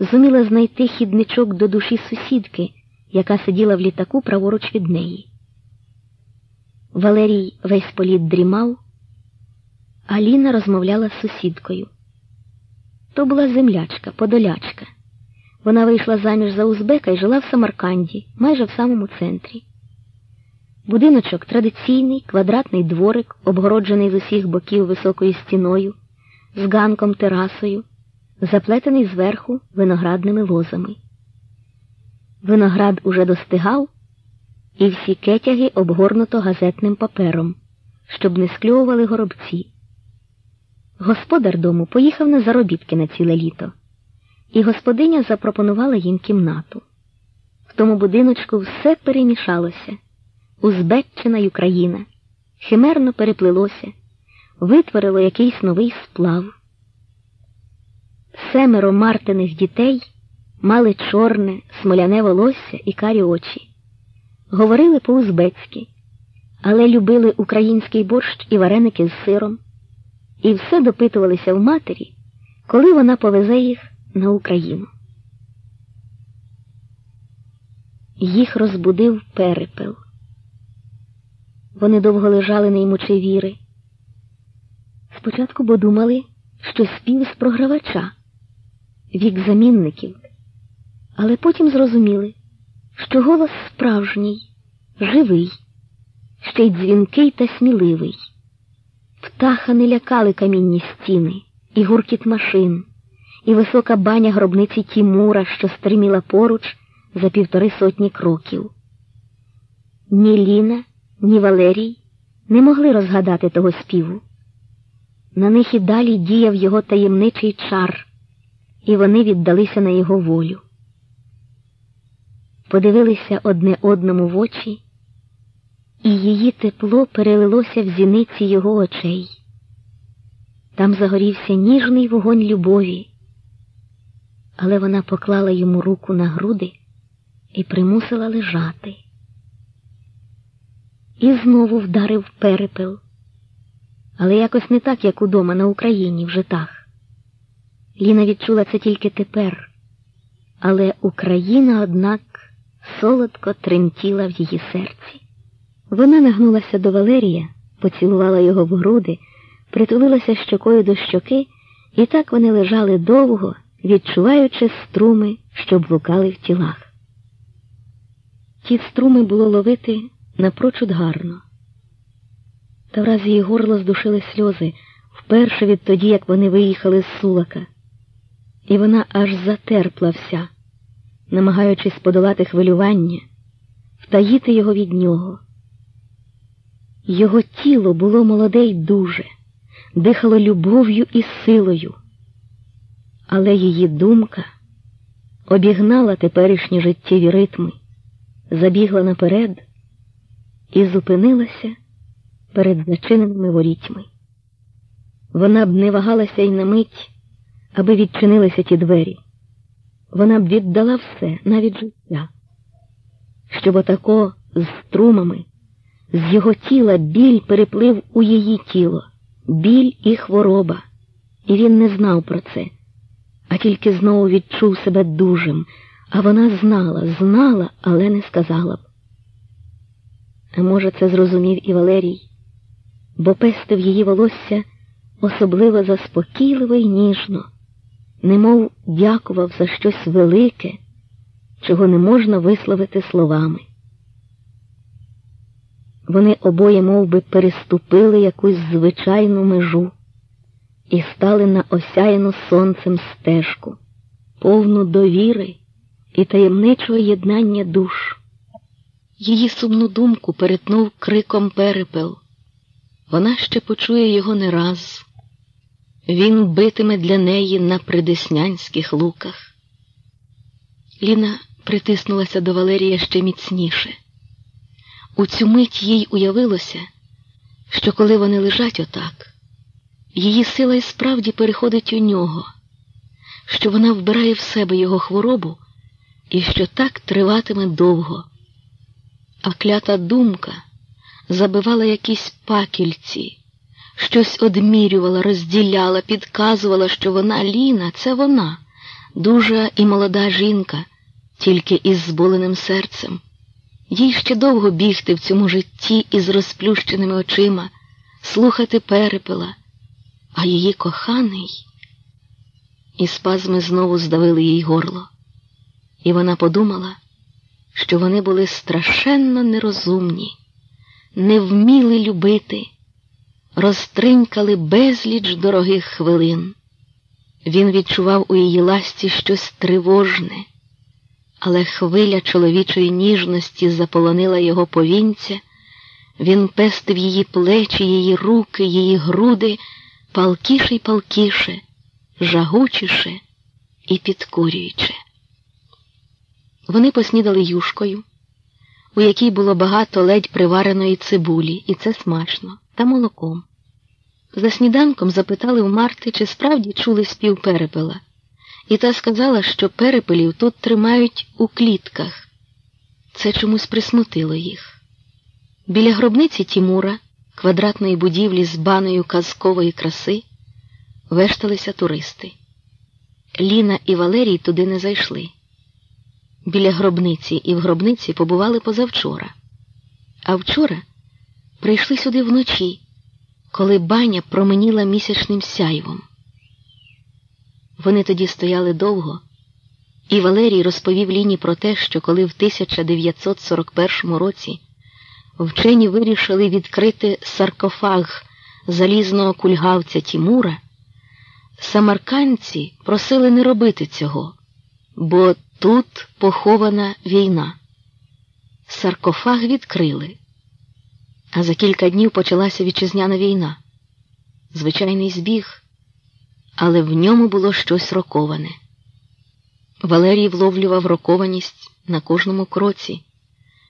зуміла знайти хідничок до душі сусідки, яка сиділа в літаку праворуч від неї. Валерій весь політ дрімав, а Ліна розмовляла з сусідкою. То була землячка, подолячка. Вона вийшла заміж за Узбека і жила в Самарканді, майже в самому центрі. Будиночок традиційний, квадратний дворик, обгороджений з усіх боків високою стіною, з ганком терасою, заплетений зверху виноградними лозами. Виноград уже достигав, і всі кетяги обгорнуто газетним папером, щоб не скльовували горобці. Господар дому поїхав на заробітки на ціле літо, і господиня запропонувала їм кімнату. В тому будиночку все перемішалося. Узбеччина й Україна, химерно переплилося, витворило якийсь новий сплав. Семеро Мартиних дітей мали чорне, смоляне волосся і карі очі, говорили по-узбецьки, але любили український борщ і вареники з сиром, і все допитувалися в матері, коли вона повезе їх на Україну. Їх розбудив перепел. Вони довго лежали, не ймучи віри. Спочатку бо думали, що спів з програвача, вік замінників, але потім зрозуміли, що голос справжній, живий, ще й дзвінкий та сміливий. Птаха не лякали камінні стіни, і гуркіт машин, і висока баня гробниці Тімура, що стриміла поруч за півтори сотні кроків. Ні Ліна, ні Валерій не могли розгадати того співу. На них і далі діяв його таємничий чар, і вони віддалися на його волю. Подивилися одне одному в очі, і її тепло перелилося в зіниці його очей. Там загорівся ніжний вогонь любові, але вона поклала йому руку на груди і примусила лежати і знову вдарив перепел. Але якось не так, як удома на Україні в житах. Ліна відчула це тільки тепер, але Україна, однак, солодко тремтіла в її серці. Вона нагнулася до Валерія, поцілувала його в груди, притулилася щокою до щоки, і так вони лежали довго, відчуваючи струми, що блукали в тілах. Ті струми було ловити напрочуд гарно. Та враз її горло здушили сльози вперше відтоді, як вони виїхали з сулака, і вона аж затерпла вся, намагаючись подолати хвилювання, втаїти його від нього. Його тіло було молоде й дуже, дихало любов'ю і силою, але її думка обігнала теперішні життєві ритми, забігла наперед і зупинилася перед зачиненими ворітьми. Вона б не вагалася й на мить, аби відчинилися ті двері. Вона б віддала все, навіть життя, щоб отако з струмами, з його тіла біль переплив у її тіло, біль і хвороба, і він не знав про це, а тільки знову відчув себе дужим, а вона знала, знала, але не сказала б. А може, це зрозумів і Валерій, бо пестив її волосся особливо заспокійливо й ніжно, немов дякував за щось велике, чого не можна висловити словами. Вони обоє мов би, переступили якусь звичайну межу і стали на осяяну сонцем стежку, повну довіри і таємничого єднання душ. Її сумну думку перетнув криком перепел. Вона ще почує його не раз. Він битиме для неї на придеснянських луках. Ліна притиснулася до Валерія ще міцніше. У цю мить їй уявилося, що коли вони лежать отак, її сила і справді переходить у нього, що вона вбирає в себе його хворобу і що так триватиме довго а клята думка забивала якісь пакільці, щось одмірювала, розділяла, підказувала, що вона Ліна, це вона, дужа і молода жінка, тільки із зболеним серцем. Їй ще довго бігти в цьому житті із розплющеними очима, слухати перепела, а її коханий. І спазми знову здавили їй горло, і вона подумала, що вони були страшенно нерозумні, не вміли любити, розтринькали безліч дорогих хвилин. Він відчував у її ласті щось тривожне, але хвиля чоловічої ніжності заполонила його повінця, він пестив її плечі, її руки, її груди палкіше й палкіше, жагучіше і підкурююче. Вони поснідали юшкою, у якій було багато ледь привареної цибулі, і це смачно, та молоком. За сніданком запитали в Марти, чи справді чули спів перепела, і та сказала, що перепелів тут тримають у клітках. Це чомусь присмутило їх. Біля гробниці Тімура, квадратної будівлі з баною казкової краси, вешталися туристи. Ліна і Валерій туди не зайшли. Біля гробниці і в гробниці побували позавчора, а вчора прийшли сюди вночі коли баня променіла місячним сяйвом. Вони тоді стояли довго, і Валерій розповів Ліні про те, що коли в 1941 році вчені вирішили відкрити саркофаг залізного кульгавця Тімура, самарканці просили не робити цього, бо тут похована війна. Саркофаг відкрили. А за кілька днів почалася вітчизняна війна. Звичайний збіг, але в ньому було щось роковане. Валерій вловлював рокованість на кожному кроці.